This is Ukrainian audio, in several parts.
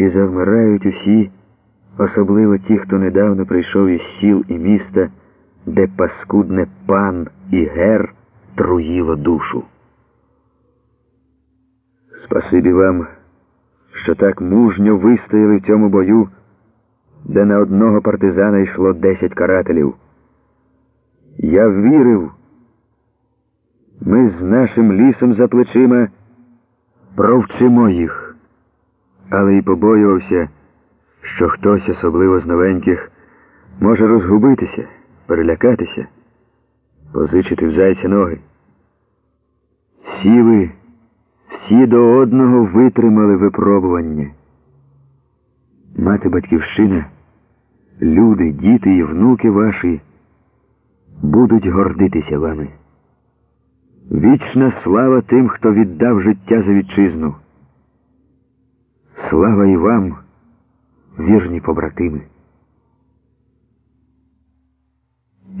і завмирають усі, особливо ті, хто недавно прийшов із сіл і міста, де паскудне пан і гер труїло душу. Спасибі вам, що так мужньо вистояли в цьому бою, де на одного партизана йшло десять карателів. Я вірив, ми з нашим лісом за плечима провчимо їх, але й побоювався, що хтось, особливо з новеньких, може розгубитися, перелякатися, позичити в зайця ноги. Всі ви, всі до одного витримали випробування. Мати батьківщина, люди, діти і внуки ваші будуть гордитися вами. Вічна слава тим, хто віддав життя за вітчизну. Слава і вам, вірні побратими.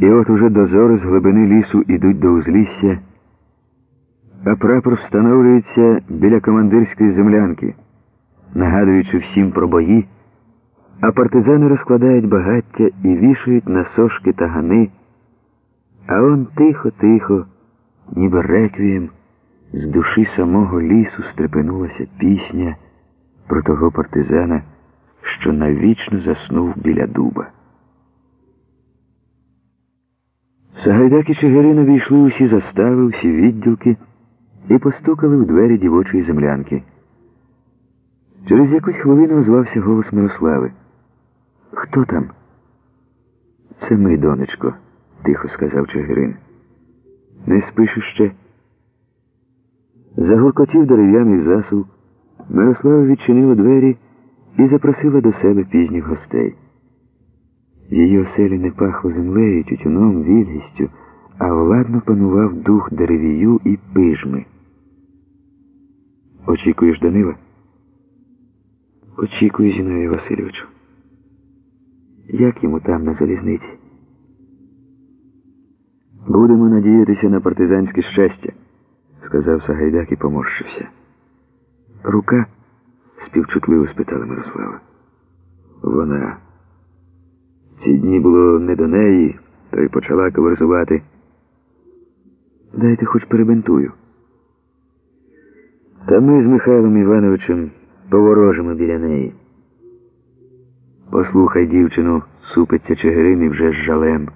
І от уже дозори з глибини лісу ідуть до узлісся, а прапор встановлюється біля командирської землянки, нагадуючи всім про бої, а партизани розкладають багаття і вішають на сошки тагани, а он тихо-тихо ніби реквієм, з душі самого лісу стрепенулася пісня про того партизана, що навічно заснув біля дуба. Сагайдак і Чигирина війшли усі застави, усі відділки і постукали в двері дівочої землянки. Через якусь хвилину озвався голос Мирослави. Хто там? Це ми, донечко, тихо сказав Чигирин. Не спиш ще. Загуркотів дерев'яний засув. Мирослава відчинила двері і запросила до себе пізніх гостей. Її оселі не пахло землею, тютюном, вільгістю, а владно панував дух деревію і пижми. Очікуєш Данила? Очікую, Зіновію Васильовичу. Як йому там на залізниці? Будемо надіятися на партизанське щастя, сказав Сагайдак і поморщився. Рука? співчутливо спитала Мирослава. Вона. Ці дні було не до неї, то й почала каверзувати. Дайте хоч перебентую. Та ми з Михайлом Івановичем поворожимо біля неї. Послухай, дівчину, супиться Чигирин і вже з жалем.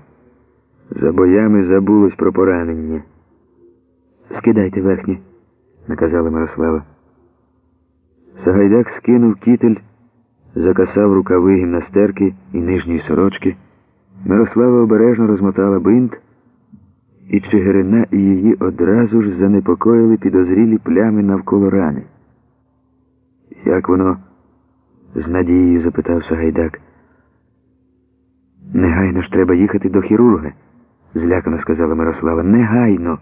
За боями забулось про поранення. Скидайте верхні, наказала Мирослава. Сагайдак скинув кітель, закасав рукави гімнастерки і нижньої сорочки. Мирослава обережно розмотала бинт, і Чигирина і її одразу ж занепокоїли підозрілі плями навколо рани. Як воно? з надією запитав Сагайдак. Негайно ж треба їхати до хірурга злякано сказала Мирослава. Негайно.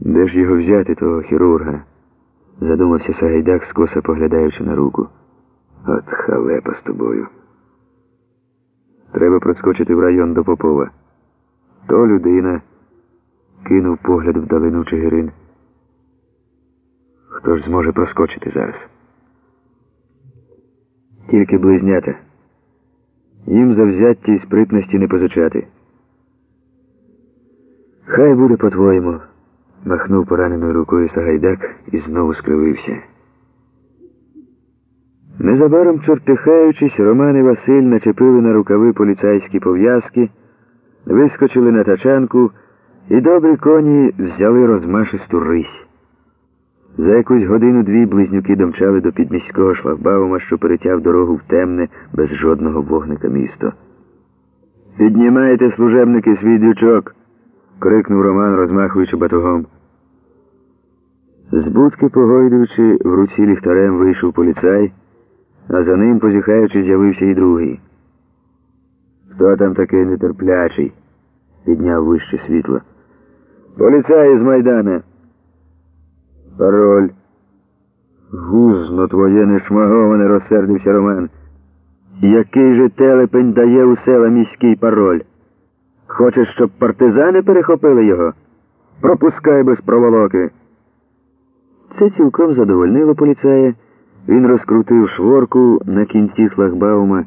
Де ж його взяти, того хірурга? Задумався Сагайдак, скоса поглядаючи на руку. От халепа з тобою. Треба проскочити в район до Попова. То людина кинув погляд вдалину Чигирин. Хто ж зможе проскочити зараз? Тільки близнята. Їм завзяття і спритності не позичати. Хай буде по-твоєму, махнув пораненою рукою Сагайдак і знову скривився. Незабаром чортихаючись, Роман і Василь начепили на рукави поліцейські пов'язки, вискочили на тачанку і добрі коні взяли розмашисту рись. За якусь годину-дві близнюки домчали до підміського шлагбаума, що перетяв дорогу в темне, без жодного вогника місто. Піднімайте, служебники, свій дючок, крикнув Роман, розмахуючи батогом. З будки, погойдуючи, в руці ліхтарем вийшов поліцай, а за ним, позіхаючи, з'явився і другий. Хто там такий нетерплячий? підняв вище світло. Поліцай з Майдана. Пароль. Гузно твоє нешмаговане, розсердився Роман. Який же телепень дає у села міський пароль? Хочеш, щоб партизани перехопили його? Пропускай без проволоки. Це цілком задовольнило поліцая. Він розкрутив шворку на кінці шлагбаума,